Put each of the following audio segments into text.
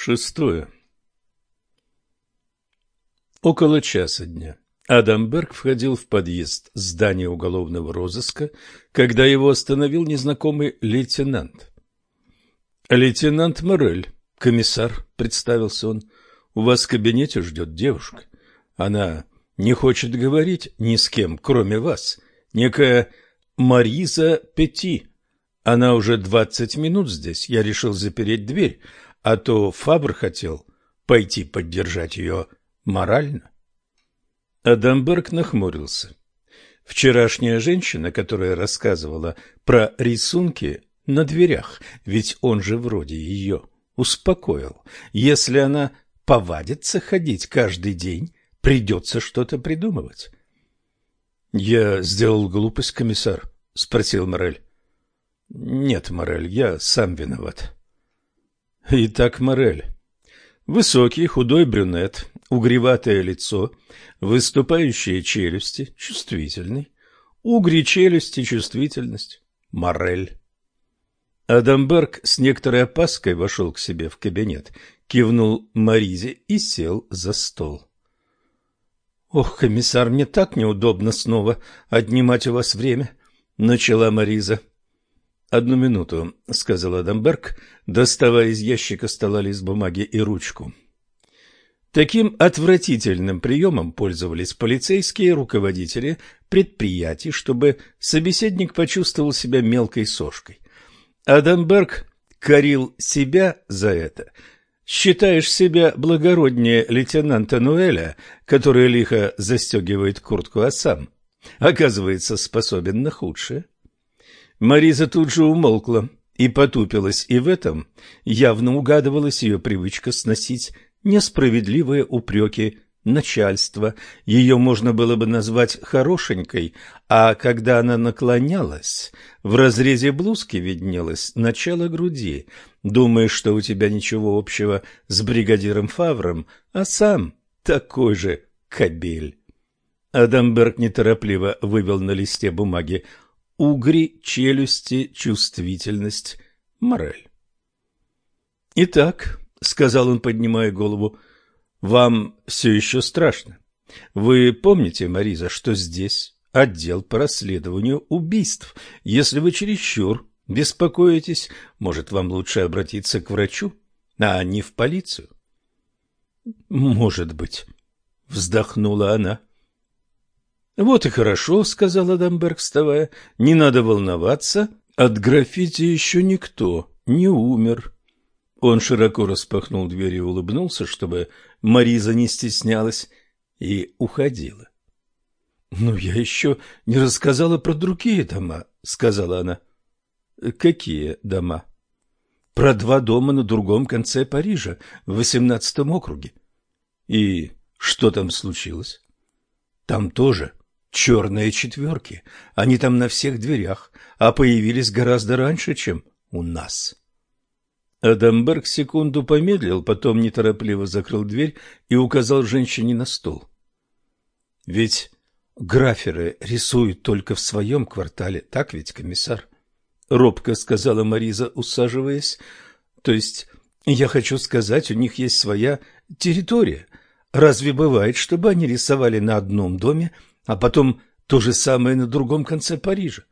Шестое. Около часа дня. Адамберг входил в подъезд здания уголовного розыска, когда его остановил незнакомый лейтенант. «Лейтенант Морель, комиссар», — представился он, — «у вас в кабинете ждет девушка. Она не хочет говорить ни с кем, кроме вас. Некая Мариза Пети. Она уже двадцать минут здесь. Я решил запереть дверь, а то Фабр хотел пойти поддержать ее морально. Адамберг нахмурился. Вчерашняя женщина, которая рассказывала про рисунки на дверях, ведь он же вроде ее успокоил. Если она повадится ходить каждый день, придется что-то придумывать. — Я сделал глупость, комиссар? — спросил Морель. — Нет, Морель, я сам виноват. Итак, Морель. Высокий, худой брюнет, угреватое лицо, выступающие челюсти, чувствительный. Угри челюсти, чувствительность. Морель. Адамберг с некоторой опаской вошел к себе в кабинет, кивнул Маризе и сел за стол. — Ох, комиссар, мне так неудобно снова отнимать у вас время, — начала Мариза. «Одну минуту», — сказал Адамберг, доставая из ящика стола лист бумаги и ручку. Таким отвратительным приемом пользовались полицейские руководители предприятий, чтобы собеседник почувствовал себя мелкой сошкой. Адамберг корил себя за это. Считаешь себя благороднее лейтенанта Нуэля, который лихо застегивает куртку, а сам, оказывается, способен на худшее? Мариза тут же умолкла и потупилась, и в этом явно угадывалась ее привычка сносить несправедливые упреки начальства. Ее можно было бы назвать хорошенькой, а когда она наклонялась, в разрезе блузки виднелось начало груди. Думаешь, что у тебя ничего общего с бригадиром Фавром, а сам такой же кобель. Адамберг неторопливо вывел на листе бумаги угри, челюсти, чувствительность, мораль. «Итак», — сказал он, поднимая голову, — «вам все еще страшно. Вы помните, Мариза, что здесь отдел по расследованию убийств. Если вы чересчур беспокоитесь, может, вам лучше обратиться к врачу, а не в полицию?» «Может быть», — вздохнула она. Вот и хорошо, сказал Адамберг, вставая. Не надо волноваться, от граффити еще никто не умер. Он широко распахнул дверь и улыбнулся, чтобы Мариза не стеснялась, и уходила. — Ну, я еще не рассказала про другие дома, — сказала она. — Какие дома? — Про два дома на другом конце Парижа, в восемнадцатом округе. — И что там случилось? — Там тоже черные четверки. Они там на всех дверях, а появились гораздо раньше, чем у нас. Адамберг секунду помедлил, потом неторопливо закрыл дверь и указал женщине на стол. Ведь граферы рисуют только в своем квартале, так ведь, комиссар? Робко сказала Мариза, усаживаясь. То есть, я хочу сказать, у них есть своя территория. Разве бывает, чтобы они рисовали на одном доме, а потом то же самое на другом конце Парижа.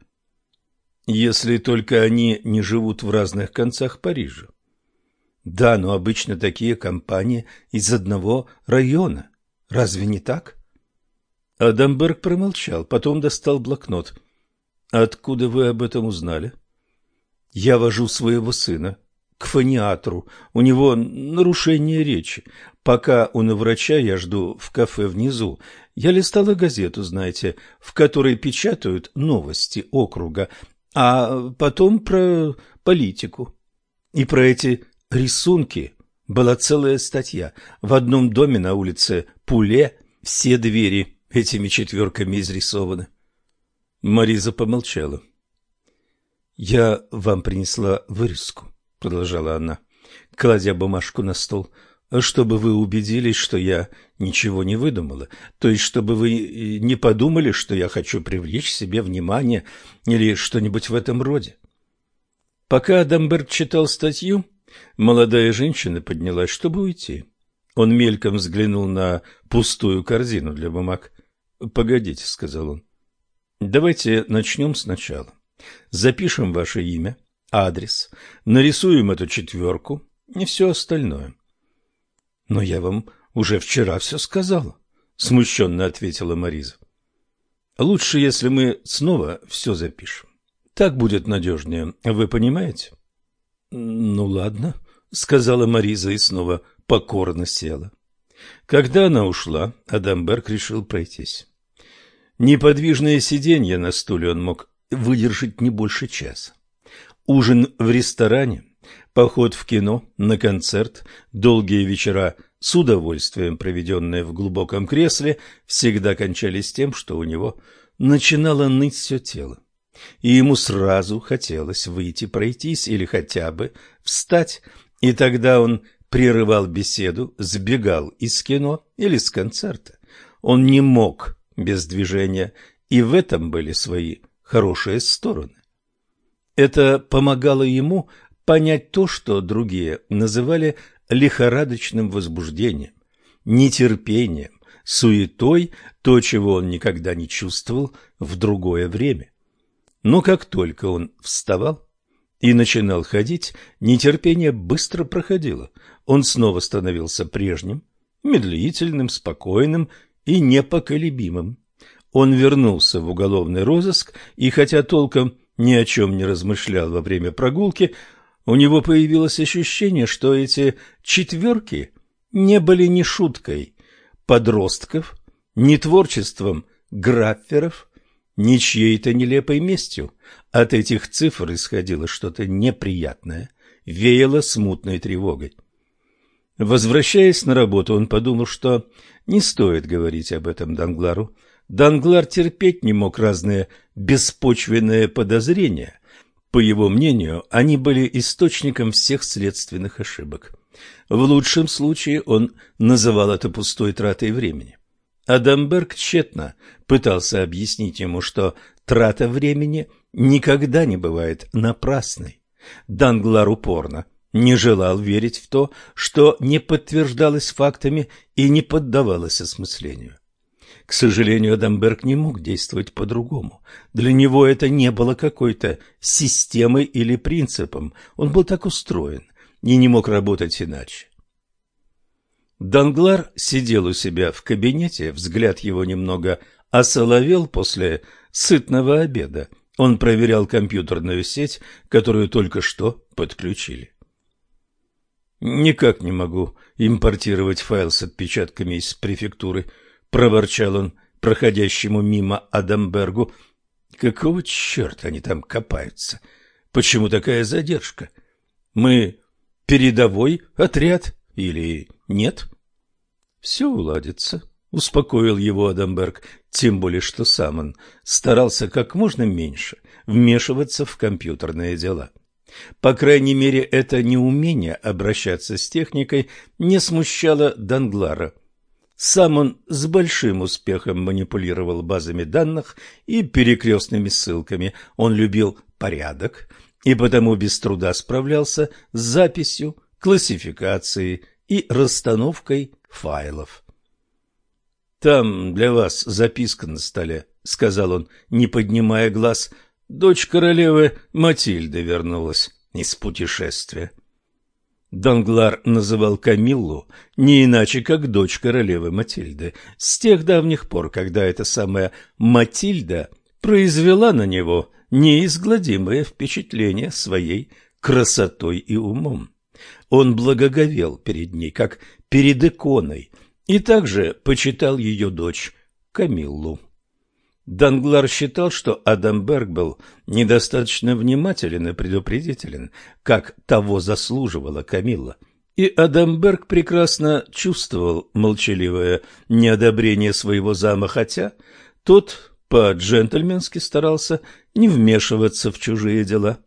Если только они не живут в разных концах Парижа. Да, но обычно такие компании из одного района. Разве не так? Адамберг промолчал, потом достал блокнот. Откуда вы об этом узнали? Я вожу своего сына к фониатру. У него нарушение речи. Пока он у врача, я жду в кафе внизу. Я листала газету, знаете, в которой печатают новости округа, а потом про политику. И про эти рисунки была целая статья. В одном доме на улице Пуле все двери этими четверками изрисованы. Мариза помолчала. «Я вам принесла вырезку», — продолжала она, кладя бумажку на стол чтобы вы убедились, что я ничего не выдумала, то есть чтобы вы э, не подумали, что я хочу привлечь себе внимание или что-нибудь в этом роде. Пока Адамберг читал статью, Молодая женщина поднялась, чтобы уйти. Он мельком взглянул на пустую корзину для бумаг. «Погодите», — сказал он. «Давайте начнем сначала. Запишем ваше имя, адрес, нарисуем эту четверку и все остальное». «Но я вам уже вчера все сказала», — смущенно ответила Мариза. «Лучше, если мы снова все запишем. Так будет надежнее, вы понимаете?» «Ну ладно», — сказала Мариза и снова покорно села. Когда она ушла, Адамберг решил пройтись. Неподвижное сиденье на стуле он мог выдержать не больше часа. Ужин в ресторане, поход в кино, на концерт, долгие вечера с удовольствием проведенные в глубоком кресле, всегда кончались тем, что у него начинало ныть все тело. И ему сразу хотелось выйти пройтись или хотя бы встать, и тогда он прерывал беседу, сбегал из кино или с концерта. Он не мог без движения, и в этом были свои хорошие стороны. Это помогало ему понять то, что другие называли лихорадочным возбуждением, нетерпением, суетой, то, чего он никогда не чувствовал в другое время. Но как только он вставал и начинал ходить, нетерпение быстро проходило. Он снова становился прежним, медлительным, спокойным и непоколебимым. Он вернулся в уголовный розыск, и хотя толком ни о чем не размышлял во время прогулки, у него появилось ощущение, что эти четверки не были ни шуткой подростков, ни творчеством графферов, ни чьей-то нелепой местью. От этих цифр исходило что-то неприятное, веяло смутной тревогой. Возвращаясь на работу, он подумал, что не стоит говорить об этом Данглару. Данглар терпеть не мог разные беспочвенные подозрения. По его мнению, они были источником всех следственных ошибок. В лучшем случае он называл это пустой тратой времени. Адамберг тщетно пытался объяснить ему, что трата времени никогда не бывает напрасной. Данглар упорно не желал верить в то, что не подтверждалось фактами и не поддавалось осмыслению. К сожалению, Адамберг не мог действовать по-другому. Для него это не было какой-то системой или принципом. Он был так устроен и не мог работать иначе. Данглар сидел у себя в кабинете, взгляд его немного осоловел после сытного обеда. Он проверял компьютерную сеть, которую только что подключили. «Никак не могу импортировать файл с отпечатками из префектуры», — проворчал он проходящему мимо Адамбергу. «Какого черта они там копаются? Почему такая задержка? Мы передовой отряд или нет?» «Все уладится», — успокоил его Адамберг, тем более что сам он старался как можно меньше вмешиваться в компьютерные дела. По крайней мере, это неумение обращаться с техникой не смущало Данглара. Сам он с большим успехом манипулировал базами данных и перекрестными ссылками. Он любил порядок и потому без труда справлялся с записью, классификацией и расстановкой файлов. «Там для вас записка на столе», — сказал он, не поднимая глаз — Дочь королевы Матильды вернулась из путешествия. Данглар называл Камиллу не иначе, как дочь королевы Матильды, с тех давних пор, когда эта самая Матильда произвела на него неизгладимое впечатление своей красотой и умом. Он благоговел перед ней, как перед иконой, и также почитал ее дочь Камиллу. Данглар считал, что Адамберг был недостаточно внимателен и предупредителен, как того заслуживала Камилла. И Адамберг прекрасно чувствовал молчаливое неодобрение своего зама, хотя тот по-джентльменски старался не вмешиваться в чужие дела.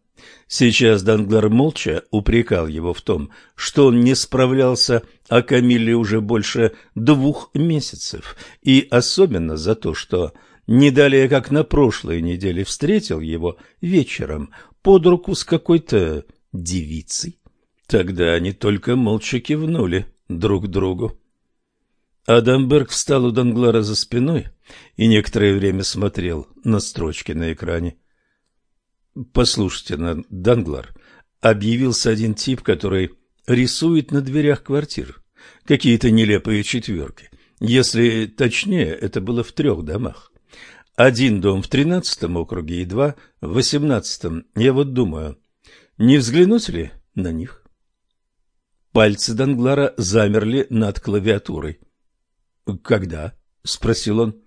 Сейчас Данглар молча упрекал его в том, что он не справлялся о Камилле уже больше двух месяцев, и особенно за то, что не далее, как на прошлой неделе, встретил его вечером под руку с какой-то девицей. Тогда они только молча кивнули друг другу. Адамберг встал у Данглара за спиной и некоторое время смотрел на строчки на экране. «Послушайте, Данглар, объявился один тип, который рисует на дверях квартир какие-то нелепые четверки. Если точнее, это было в трех домах. Один дом в тринадцатом округе и два в восемнадцатом. Я вот думаю, не взглянуть ли на них?» Пальцы Данглара замерли над клавиатурой. «Когда?» — спросил он.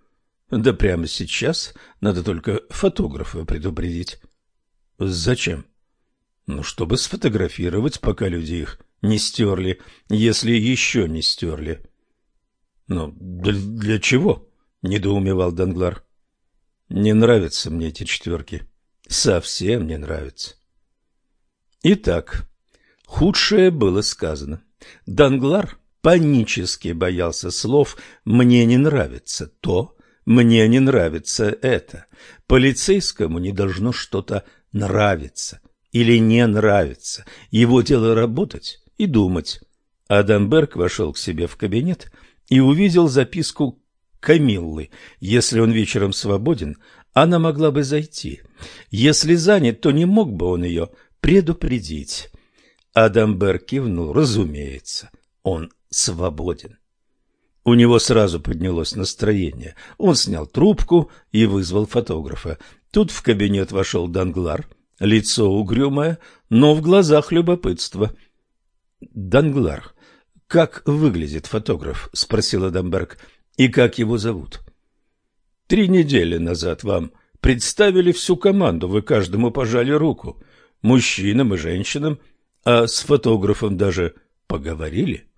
«Да прямо сейчас. Надо только фотографа предупредить». «Зачем?» «Ну, чтобы сфотографировать, пока люди их не стерли, если еще не стерли». «Ну, для, для чего?» — недоумевал Данглар. «Не нравятся мне эти четверки. Совсем не нравятся». Итак, худшее было сказано. Данглар панически боялся слов «мне не нравится то», «мне не нравится это». Полицейскому не должно что-то нравиться или не нравиться. Его дело работать и думать. Адамберг вошел к себе в кабинет и увидел записку Камиллы. Если он вечером свободен, она могла бы зайти. Если занят, то не мог бы он ее предупредить. Адамберг кивнул. Разумеется, он свободен. У него сразу поднялось настроение. Он снял трубку и вызвал фотографа. Тут в кабинет вошел Данглар, лицо угрюмое, но в глазах любопытство. «Данглар, как выглядит фотограф?» — спросил Адамберг. «И как его зовут?» «Три недели назад вам представили всю команду, вы каждому пожали руку, мужчинам и женщинам, а с фотографом даже поговорили?»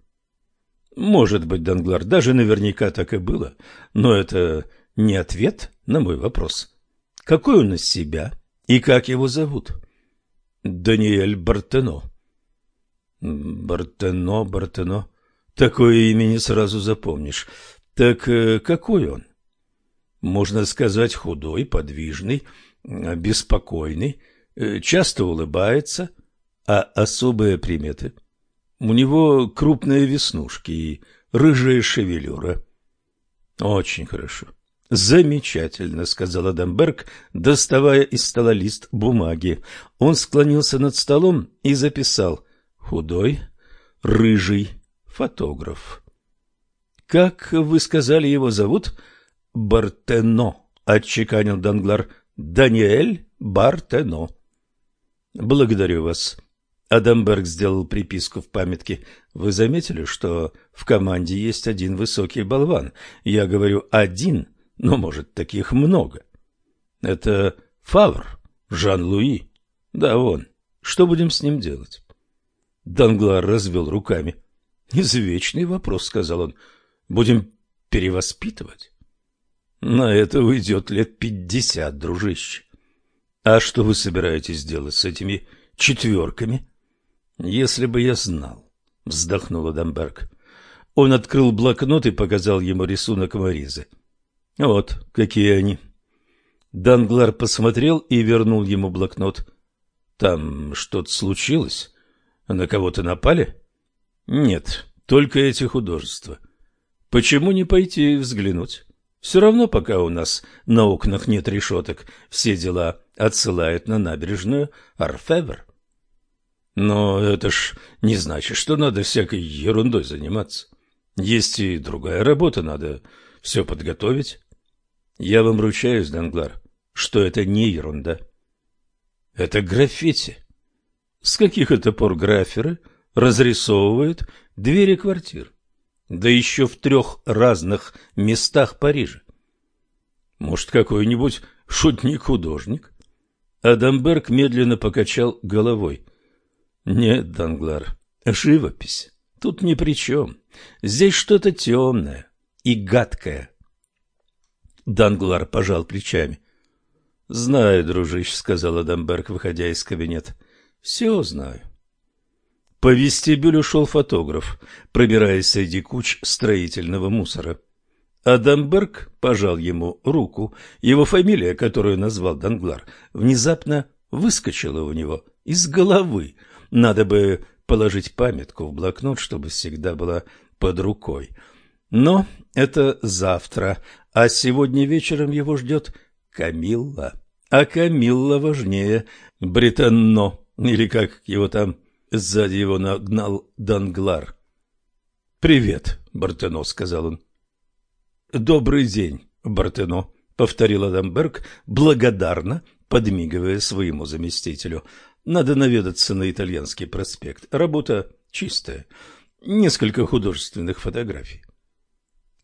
Может быть, Данглар, даже наверняка так и было, но это не ответ на мой вопрос. Какой он из себя и как его зовут? Даниэль Бартено. Бартено, Бартено. Такое имя не сразу запомнишь. Так э, какой он? Можно сказать, худой, подвижный, беспокойный, э, часто улыбается, а особые приметы – у него крупные веснушки и рыжая шевелюра. Очень хорошо. Замечательно, сказал Адамберг, доставая из стола лист бумаги. Он склонился над столом и записал: худой, рыжий фотограф. Как вы сказали, его зовут? Бартено, отчеканил Данглар. Даниэль Бартено. Благодарю вас. Адамберг сделал приписку в памятке. Вы заметили, что в команде есть один высокий болван? Я говорю один, но, может, таких много. Это Фавр, Жан-Луи. Да, он. Что будем с ним делать? Данглар развел руками. Извечный вопрос, сказал он. Будем перевоспитывать? На это уйдет лет пятьдесят, дружище. А что вы собираетесь делать с этими четверками? Если бы я знал, вздохнул Адамберг. Он открыл блокнот и показал ему рисунок Маризы. Вот какие они. Данглар посмотрел и вернул ему блокнот. Там что-то случилось? На кого-то напали? Нет, только эти художества. Почему не пойти взглянуть? Все равно, пока у нас на окнах нет решеток, все дела отсылают на набережную Арфевр. Но это ж не значит, что надо всякой ерундой заниматься. Есть и другая работа, надо все подготовить. Я вам ручаюсь, Данглар, что это не ерунда. Это граффити. С каких это пор граферы разрисовывают двери квартир? Да еще в трех разных местах Парижа. Может, какой-нибудь шутник-художник? Адамберг медленно покачал головой. Нет, Данглар, живопись тут ни при чем. Здесь что-то темное и гадкое. Данглар пожал плечами. — Знаю, дружище, — сказал Адамберг, выходя из кабинета. — Все знаю. По вестибюлю шел фотограф, пробираясь среди куч строительного мусора. Адамберг пожал ему руку. Его фамилия, которую назвал Данглар, внезапно выскочила у него из головы. Надо бы положить памятку в блокнот, чтобы всегда была под рукой. Но это завтра, а сегодня вечером его ждет Камилла. А Камилла важнее Британно, или как его там сзади его нагнал Данглар. «Привет, Бартено», — сказал он. «Добрый день, Бартено», — повторил Адамберг, благодарно подмигивая своему заместителю. «Надо наведаться на итальянский проспект. Работа чистая. Несколько художественных фотографий».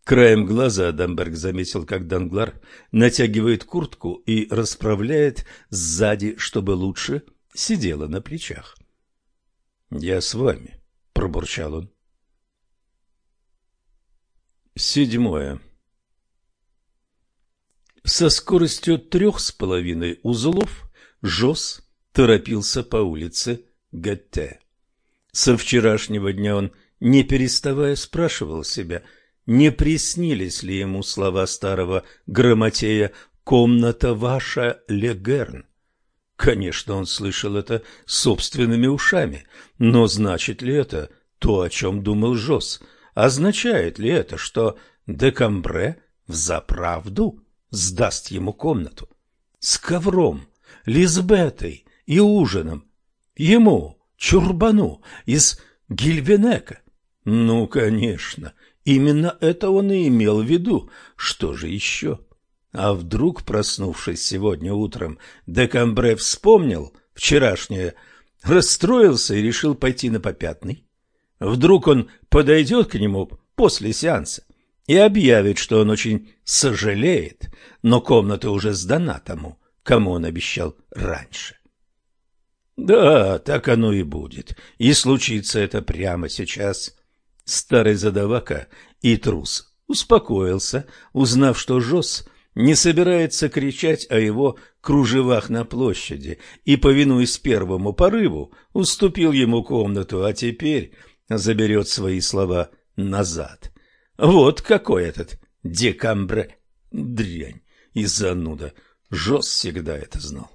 Краем глаза Адамберг заметил, как Данглар натягивает куртку и расправляет сзади, чтобы лучше сидела на плечах. «Я с вами», — пробурчал он. Седьмое. Со скоростью трех с половиной узлов Жос торопился по улице Гатте. Со вчерашнего дня он, не переставая, спрашивал себя — не приснились ли ему слова старого грамотея «Комната ваша, Легерн»? Конечно, он слышал это собственными ушами, но значит ли это то, о чем думал Жос? Означает ли это, что Декамбре взаправду сдаст ему комнату? С ковром, Лизбетой и ужином? Ему, Чурбану, из Гильвенека? Ну, конечно, Именно это он и имел в виду. Что же еще? А вдруг, проснувшись сегодня утром, Декамбре вспомнил вчерашнее, расстроился и решил пойти на попятный? Вдруг он подойдет к нему после сеанса и объявит, что он очень сожалеет, но комната уже сдана тому, кому он обещал раньше. Да, так оно и будет, и случится это прямо сейчас. Старый задавака и трус успокоился, узнав, что Жос не собирается кричать о его кружевах на площади, и, повинуясь первому порыву, уступил ему комнату, а теперь заберет свои слова назад. Вот какой этот декамбре! Дрянь и зануда! Жос всегда это знал.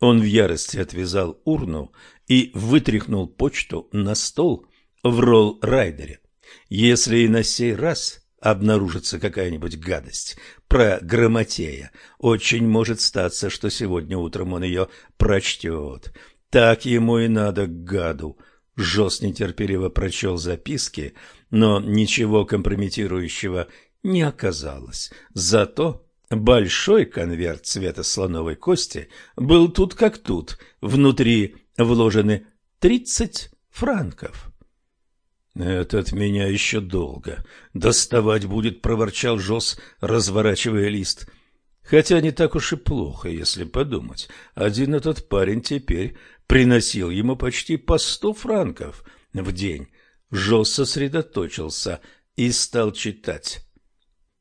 Он в ярости отвязал урну и вытряхнул почту на стол, в ролл-райдере. Если и на сей раз обнаружится какая-нибудь гадость про Грамотея, очень может статься, что сегодня утром он ее прочтет. Так ему и надо, гаду. Жос нетерпеливо прочел записки, но ничего компрометирующего не оказалось. Зато большой конверт цвета слоновой кости был тут как тут, внутри вложены тридцать франков. «Это от меня еще долго. Доставать будет», — проворчал Жос, разворачивая лист. Хотя не так уж и плохо, если подумать. Один этот парень теперь приносил ему почти по сто франков в день. Жос сосредоточился и стал читать.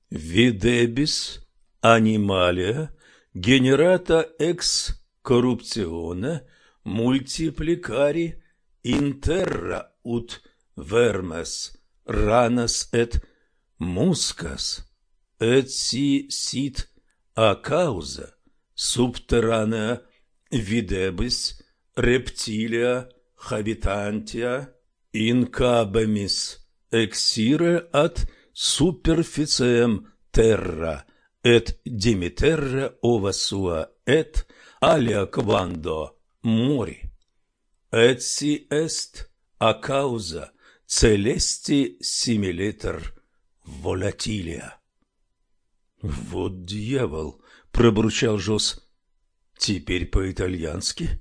«Видебис анималия генерата экс коррупциона мультипликари интерра ут vermes, ranas et muscas, et si sit a causa subterranea videbis reptilia habitantia in cabemis exire ad superficiem terra et dimiterra ova sua et alia quando mori et si est a causa Целести симилитр волатилия. Вот дьявол, пробурчал Жос. Теперь по-итальянски.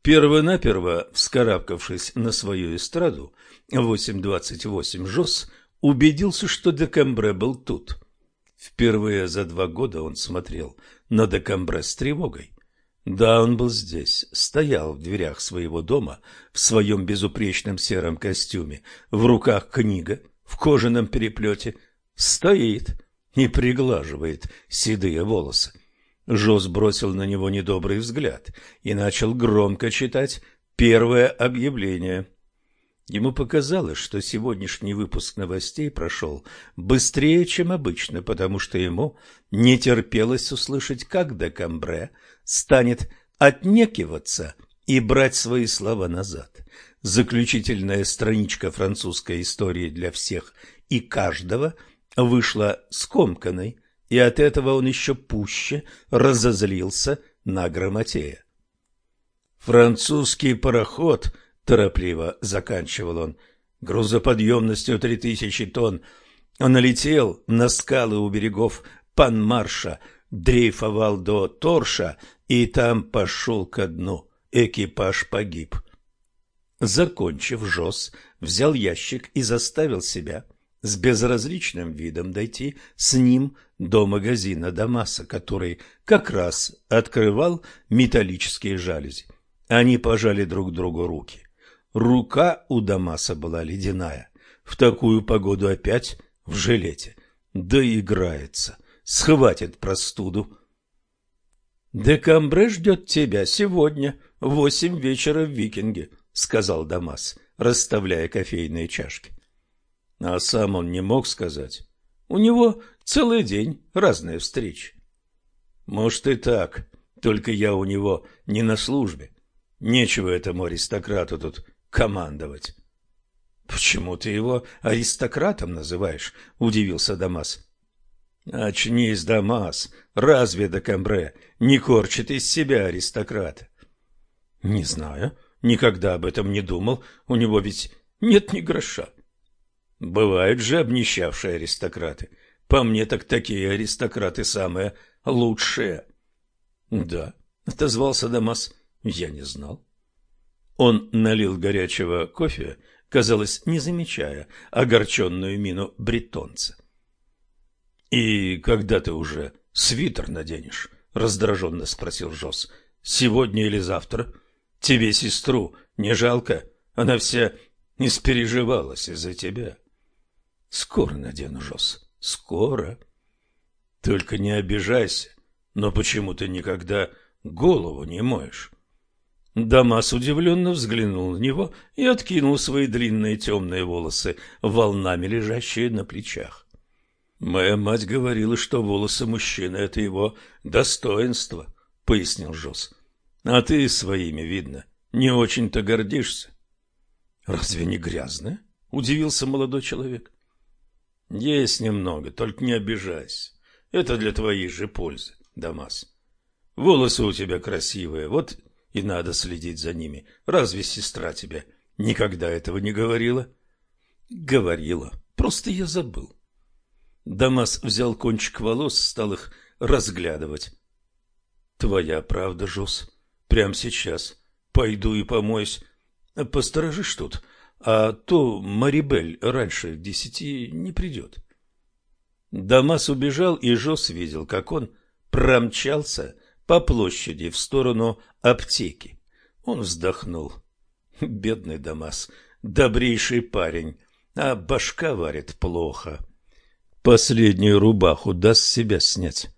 Первонаперво, вскарабкавшись на свою эстраду, 8.28 Жос убедился, что Декамбре был тут. Впервые за два года он смотрел на Декамбре с тревогой. Да, он был здесь, стоял в дверях своего дома в своем безупречном сером костюме, в руках книга, в кожаном переплете, стоит и приглаживает седые волосы. Жоз бросил на него недобрый взгляд и начал громко читать первое объявление. Ему показалось, что сегодняшний выпуск новостей прошел быстрее, чем обычно, потому что ему не терпелось услышать, как Декамбре станет отнекиваться и брать свои слова назад. заключительная страничка французской истории для всех и каждого вышла скомканной, и от этого он еще пуще разозлился на Грамотея. «Французский пароход», — торопливо заканчивал он, — грузоподъемностью три тысячи тонн, налетел на скалы у берегов Панмарша, дрейфовал до Торша и там пошел ко дну. Экипаж погиб. Закончив, Жос взял ящик и заставил себя с безразличным видом дойти с ним до магазина Дамаса, который как раз открывал металлические жалюзи. Они пожали друг другу руки. Рука у Дамаса была ледяная. В такую погоду опять в жилете. Да играется. Схватит простуду. «Декамбре ждет тебя сегодня в восемь вечера в Викинге», — сказал Дамас, расставляя кофейные чашки. А сам он не мог сказать. У него целый день разные встречи. Может и так, только я у него не на службе. Нечего этому аристократу тут командовать. Почему ты его аристократом называешь? удивился Дамас. Очнись, Дамас. Разве Декамбре не корчит из себя аристократа? Не знаю, никогда об этом не думал. У него ведь нет ни гроша. Бывают же обнищавшие аристократы. По мне так такие аристократы самые лучшие. Да, отозвался Дамас. Я не знал. Он налил горячего кофе, казалось, не замечая огорченную мину бретонца. И когда ты уже свитер наденешь? раздраженно спросил Жос. Сегодня или завтра? Тебе сестру не жалко? Она вся испереживалась из-за тебя. Скоро надену, Жос, скоро. Только не обижайся, но почему ты никогда голову не моешь? Дамас удивленно взглянул на него и откинул свои длинные темные волосы, волнами лежащие на плечах. «Моя мать говорила, что волосы мужчины — это его достоинство», — пояснил Жос. «А ты своими, видно, не очень-то гордишься». «Разве не грязное?» — удивился молодой человек. Есть немного, только не обижайся. Это для твоей же пользы, Дамас. Волосы у тебя красивые, вот и надо следить за ними. Разве сестра тебе никогда этого не говорила? Говорила, просто я забыл. Дамас взял кончик волос, стал их разглядывать. Твоя правда, Жос. Прямо сейчас. Пойду и помоюсь. Посторожишь тут, а то Марибель раньше десяти не придет. Дамас убежал, и Жос видел, как он промчался по площади в сторону аптеки. Он вздохнул. Бедный Дамас, добрейший парень, а башка варит плохо. Последнюю рубаху даст себя снять.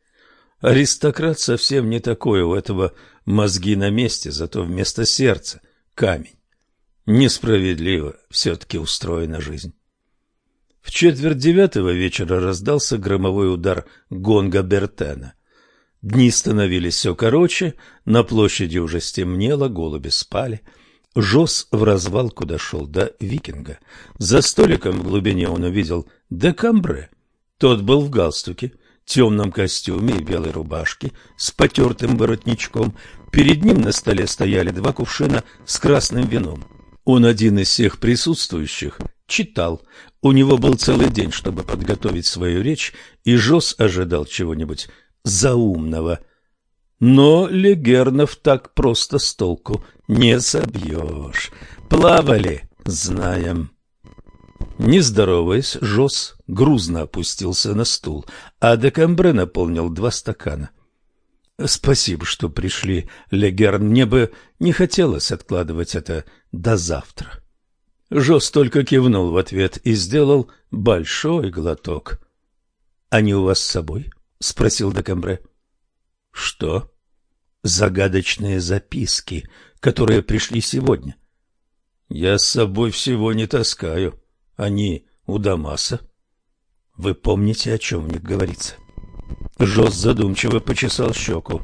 Аристократ совсем не такой, у этого мозги на месте, зато вместо сердца камень. Несправедливо все-таки устроена жизнь. В четверть девятого вечера раздался громовой удар гонга Бертена. Дни становились все короче, на площади уже стемнело, голуби спали. Жос в развалку дошел до викинга. За столиком в глубине он увидел декамбре. Тот был в галстуке, темном костюме и белой рубашке с потертым воротничком. Перед ним на столе стояли два кувшина с красным вином. Он один из всех присутствующих читал. У него был целый день, чтобы подготовить свою речь, и Жос ожидал чего-нибудь заумного. Но Легернов так просто с толку не собьешь. Плавали, знаем. Не здороваясь, Жос грузно опустился на стул, а Декамбре наполнил два стакана. Спасибо, что пришли, Легерн. Мне бы не хотелось откладывать это до завтра. Жос только кивнул в ответ и сделал большой глоток. Они у вас с собой? спросил Декамбре. Что? Загадочные записки, которые пришли сегодня. Я с собой всего не таскаю. Они у Дамаса. Вы помните, о чем в них говорится? Жос задумчиво почесал щеку.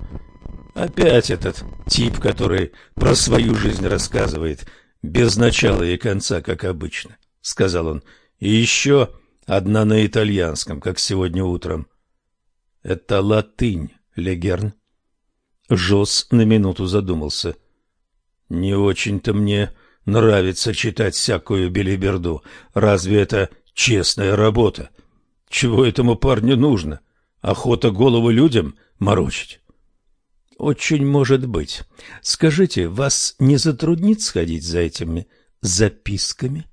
Опять этот тип, который про свою жизнь рассказывает. без начала и конца, как обычно, — сказал он. — И еще одна на итальянском, как сегодня утром. — Это латынь, Легерн. Жос на минуту задумался. — Не очень-то мне нравится читать всякую белиберду. Разве это честная работа? Чего этому парню нужно? Охота голову людям морочить? Очень может быть. Скажите, вас не затруднит сходить за этими записками?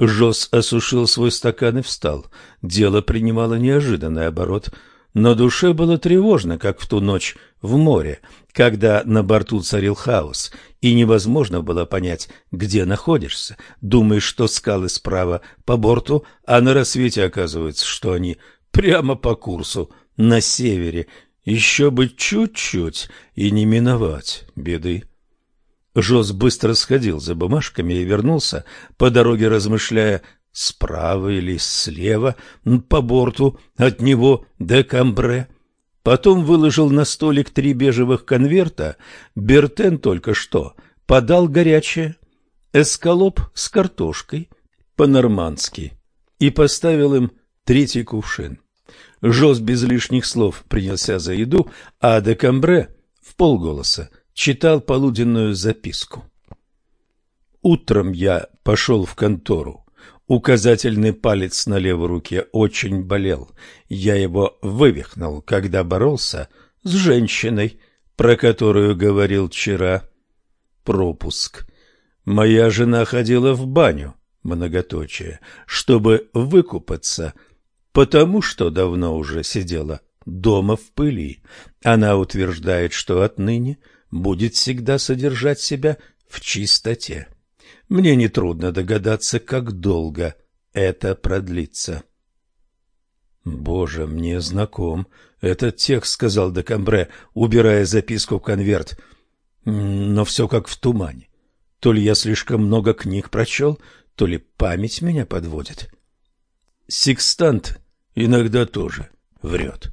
Жос осушил свой стакан и встал. Дело принимало неожиданный оборот. На душе было тревожно, как в ту ночь в море, когда на борту царил хаос, и невозможно было понять, где находишься. Думаешь, что скалы справа по борту, а на рассвете оказывается, что они прямо по курсу, на севере, еще бы чуть-чуть и не миновать беды. Жоз быстро сходил за бумажками и вернулся, по дороге размышляя, справа или слева, по борту, от него до Камбре. Потом выложил на столик три бежевых конверта. Бертен только что подал горячее, эскалоп с картошкой, по-нормански, и поставил им третий кувшин. Жоз без лишних слов принялся за еду, а Декамбре в полголоса читал полуденную записку. Утром я пошел в контору. Указательный палец на левой руке очень болел. Я его вывихнул, когда боролся с женщиной, про которую говорил вчера. Пропуск. Моя жена ходила в баню, многоточие, чтобы выкупаться – потому что давно уже сидела дома в пыли. Она утверждает, что отныне будет всегда содержать себя в чистоте. Мне нетрудно догадаться, как долго это продлится. «Боже, мне знаком этот текст», — сказал Декамбре, убирая записку в конверт. «Но все как в тумане. То ли я слишком много книг прочел, то ли память меня подводит». Секстант иногда тоже врет.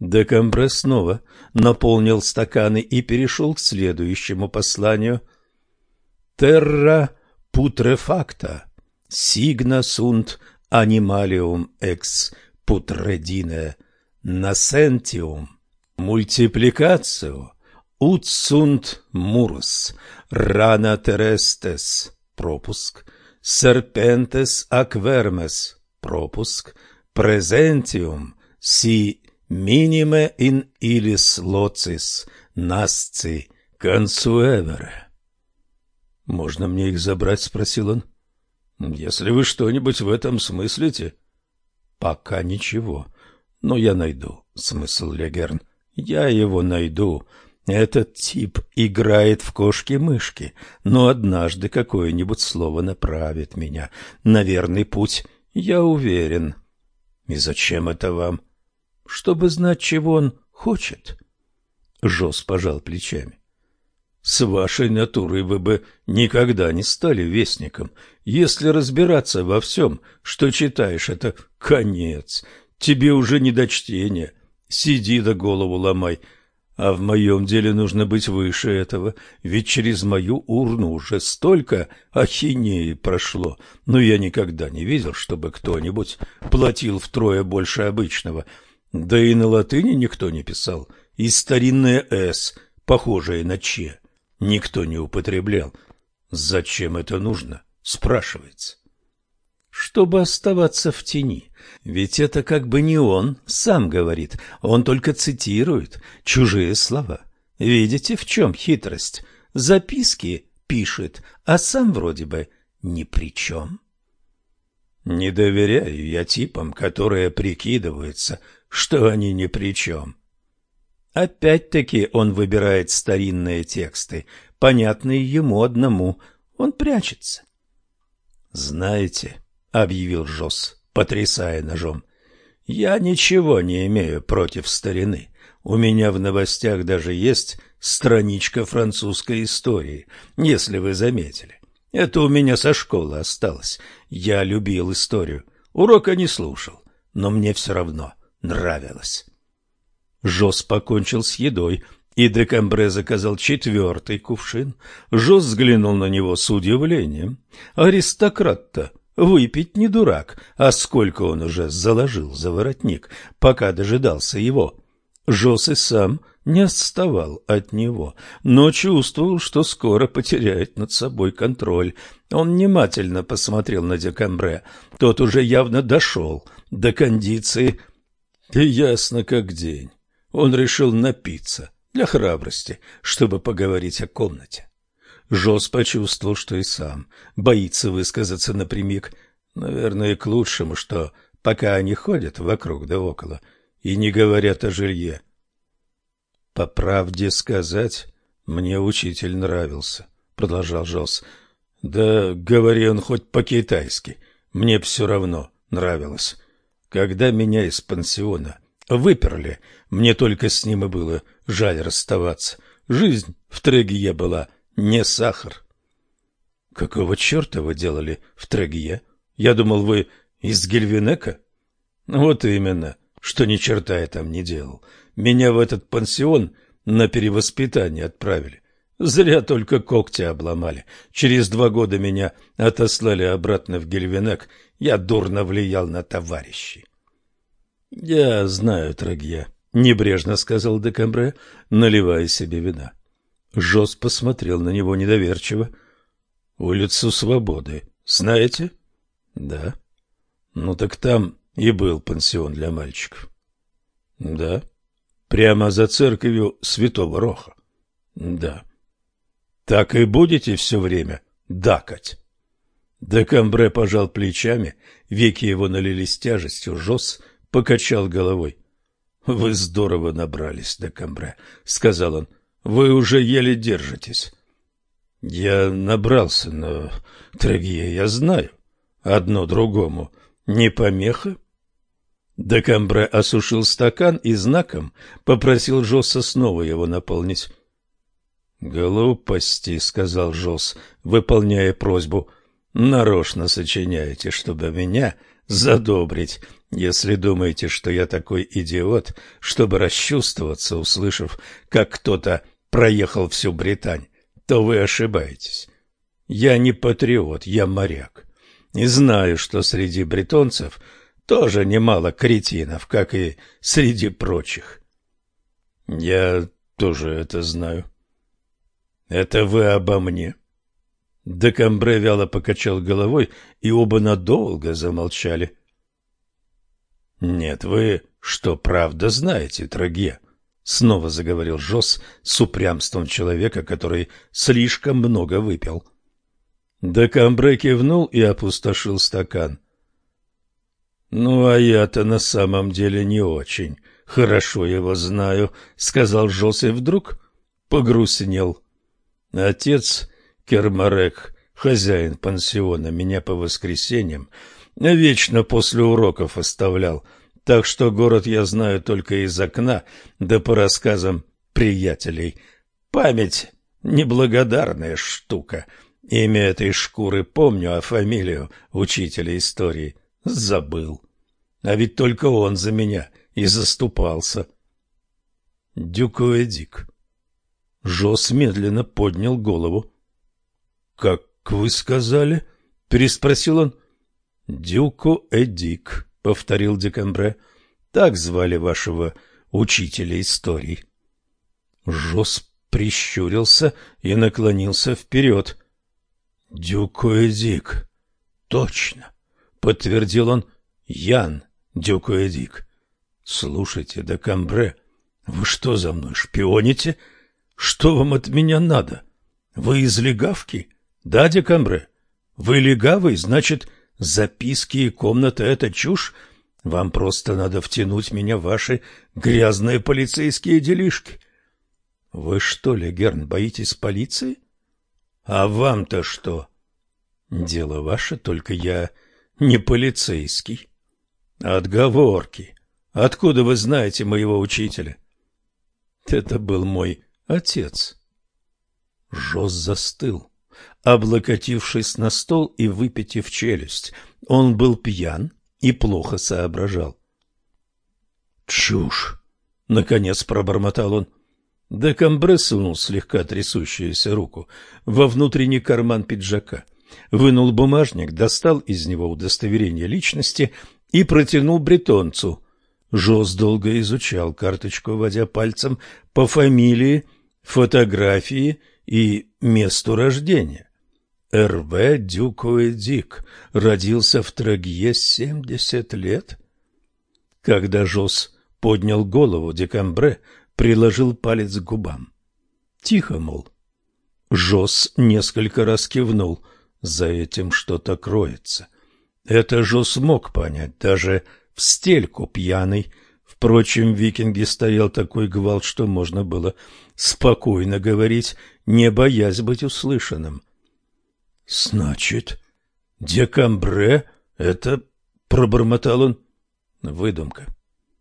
Декамбре снова наполнил стаканы и перешел к следующему посланию. «Терра putrefacta, signa sunt animalium ex putredine nascentium, multiplicatio ut sunt murus, rana terrestes, пропуск, serpentes aquermes, пропуск, presentium si minime in illis locis nasci consuevere. «Можно мне их забрать?» — спросил он. «Если вы что-нибудь в этом смыслите?» «Пока ничего. Но я найду смысл, Легерн. Я его найду. Этот тип играет в кошки-мышки, но однажды какое-нибудь слово направит меня на верный путь, я уверен». И зачем это вам? Чтобы знать, чего он хочет. Жос пожал плечами. С вашей натурой вы бы никогда не стали вестником. Если разбираться во всем, что читаешь, это конец. Тебе уже не до чтения. Сиди да голову ломай. А в моем деле нужно быть выше этого, ведь через мою урну уже столько ахинеи прошло, но я никогда не видел, чтобы кто-нибудь платил втрое больше обычного. Да и на латыни никто не писал, и старинное «с», похожее на «ч», никто не употреблял. Зачем это нужно, спрашивается чтобы оставаться в тени. Ведь это как бы не он сам говорит, он только цитирует чужие слова. Видите, в чем хитрость? Записки пишет, а сам вроде бы ни при чем. Не доверяю я типам, которые прикидываются, что они ни при чем. Опять-таки он выбирает старинные тексты, понятные ему одному. Он прячется. Знаете, объявил Жос, потрясая ножом. Я ничего не имею против старины. У меня в новостях даже есть страничка французской истории, если вы заметили. Это у меня со школы осталось. Я любил историю. Урока не слушал, но мне все равно нравилось. Жос покончил с едой и Декамбре заказал четвертый кувшин. Жос взглянул на него с удивлением. Аристократ-то выпить не дурак, а сколько он уже заложил за воротник, пока дожидался его. Жос и сам не отставал от него, но чувствовал, что скоро потеряет над собой контроль. Он внимательно посмотрел на Декамбре. Тот уже явно дошел до кондиции. И ясно как день. Он решил напиться для храбрости, чтобы поговорить о комнате. Жос почувствовал, что и сам боится высказаться напрямик. Наверное, к лучшему, что пока они ходят вокруг да около и не говорят о жилье, по правде сказать, мне учитель нравился, продолжал Жос. Да говори он хоть по-китайски, мне все равно нравилось. Когда меня из пансиона выперли, мне только с ним и было жаль расставаться. Жизнь в Трегие была не сахар. Какого черта вы делали в Трегие? Я думал, вы из Гельвинека? Вот именно, что ни черта я там не делал. Меня в этот пансион на перевоспитание отправили. Зря только когти обломали. Через два года меня отослали обратно в Гельвенек. Я дурно влиял на товарищей. — Я знаю, Трагья, — небрежно сказал Декамбре, наливая себе вина. Жос посмотрел на него недоверчиво. — Улицу Свободы. Знаете? — Да. — Ну так там и был пансион для мальчиков. — Да. — Прямо за церковью Святого Роха? Да. Так и будете все время дакать? Декамбре пожал плечами, веки его налились тяжестью, Жос покачал головой. — Вы здорово набрались, Декамбре, — сказал он. — Вы уже еле держитесь. — Я набрался, но, Трагия, я знаю. Одно другому не помеха? Декамбре осушил стакан и знаком попросил Жосса снова его наполнить. «Глупости», — сказал Жос, выполняя просьбу. «Нарочно сочиняете, чтобы меня задобрить, если думаете, что я такой идиот, чтобы расчувствоваться, услышав, как кто-то проехал всю Британь, то вы ошибаетесь. Я не патриот, я моряк, и знаю, что среди бретонцев — тоже немало кретинов, как и среди прочих. Я тоже это знаю. Это вы обо мне? Декамбре вяло покачал головой, и оба надолго замолчали. Нет, вы что, правда знаете, Трагье? Снова заговорил Жос с упрямством человека, который слишком много выпил. Декамбре кивнул и опустошил стакан. «Ну, а я-то на самом деле не очень хорошо его знаю», — сказал Жос и вдруг погрустнел. Отец Кермарек, хозяин пансиона, меня по воскресеньям вечно после уроков оставлял, так что город я знаю только из окна, да по рассказам приятелей. Память — неблагодарная штука. Имя этой шкуры помню, а фамилию учителя истории — Забыл. А ведь только он за меня и заступался. Дюкуэдик. Жос медленно поднял голову. — Как вы сказали? — переспросил он. — Дюкуэдик, — повторил Декамбре. — Так звали вашего учителя истории. Жос прищурился и наклонился вперед. — Дюкуэдик. Точно подтвердил он. Ян Дюкуэдик. Слушайте, да Камбре, вы что за мной шпионите? Что вам от меня надо? Вы из легавки? Да, Декамбре? Вы легавый, значит, записки и комната — это чушь? Вам просто надо втянуть меня в ваши грязные полицейские делишки. Вы что, Легерн, боитесь полиции? А вам-то что? Дело ваше, только я не полицейский. Отговорки. Откуда вы знаете моего учителя? Это был мой отец. Жоз застыл, облокотившись на стол и выпитив челюсть. Он был пьян и плохо соображал. Чушь, наконец пробормотал он. Декамбре сунул слегка трясущуюся руку во внутренний карман пиджака, вынул бумажник, достал из него удостоверение личности и протянул бретонцу. Жоз долго изучал карточку, водя пальцем по фамилии, фотографии и месту рождения. Р.В. Дюкуэ Дик родился в Трагье семьдесят лет. Когда Жоз поднял голову, Декамбре приложил палец к губам. Тихо, мол. Жоз несколько раз кивнул. За этим что-то кроется. Это Жоз мог понять, даже в стельку пьяный. Впрочем, в викинге стоял такой гвалт, что можно было спокойно говорить, не боясь быть услышанным. — Значит, декамбре — это... — пробормотал он. — Выдумка.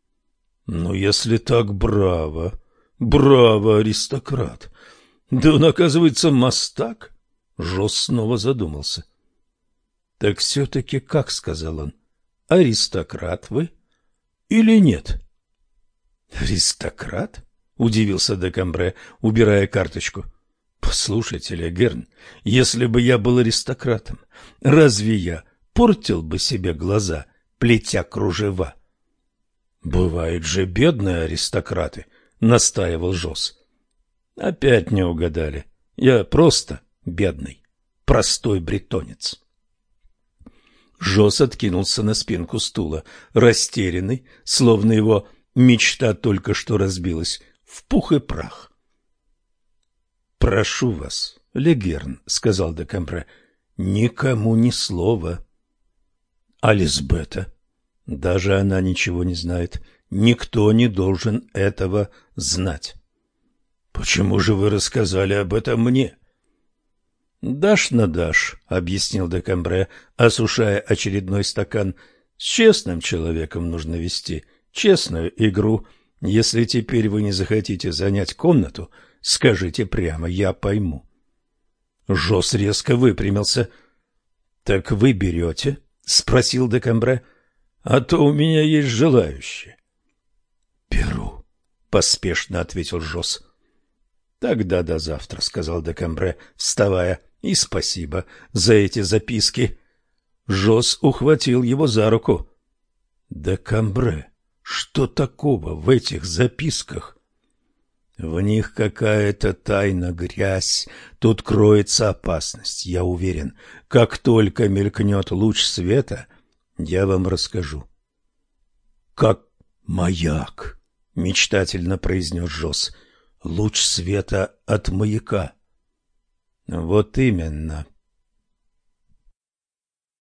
— Ну, если так, браво, браво, аристократ. Да он, оказывается, мастак. Жос снова задумался. — Так все-таки как, — сказал он, — аристократ вы или нет? — Аристократ? — удивился Декамбре, убирая карточку. — Послушайте, Легерн, если бы я был аристократом, разве я портил бы себе глаза, плетя кружева? — Бывают же бедные аристократы, — настаивал Жос. — Опять не угадали. Я просто бедный, простой бретонец. Жос откинулся на спинку стула, растерянный, словно его мечта только что разбилась в пух и прах. «Прошу вас, Легерн», — сказал Декампре, — «никому ни слова». «А Лизбета?» «Даже она ничего не знает. Никто не должен этого знать». «Почему же вы рассказали об этом мне?» «Дашь на дашь», — объяснил Декамбре, осушая очередной стакан. «С честным человеком нужно вести честную игру, если теперь вы не захотите занять комнату, скажите прямо, я пойму. Жос резко выпрямился. — Так вы берете? — спросил Декамбре. — А то у меня есть желающие. — Беру, — поспешно ответил Жос. — Тогда до завтра, — сказал Декамбре, вставая, — и спасибо за эти записки. Жос ухватил его за руку. — Декамбре, что такого в этих записках? В них какая-то тайна, грязь. Тут кроется опасность, я уверен. Как только мелькнет луч света, я вам расскажу. Как маяк, мечтательно произнес Жос. Луч света от маяка. Вот именно.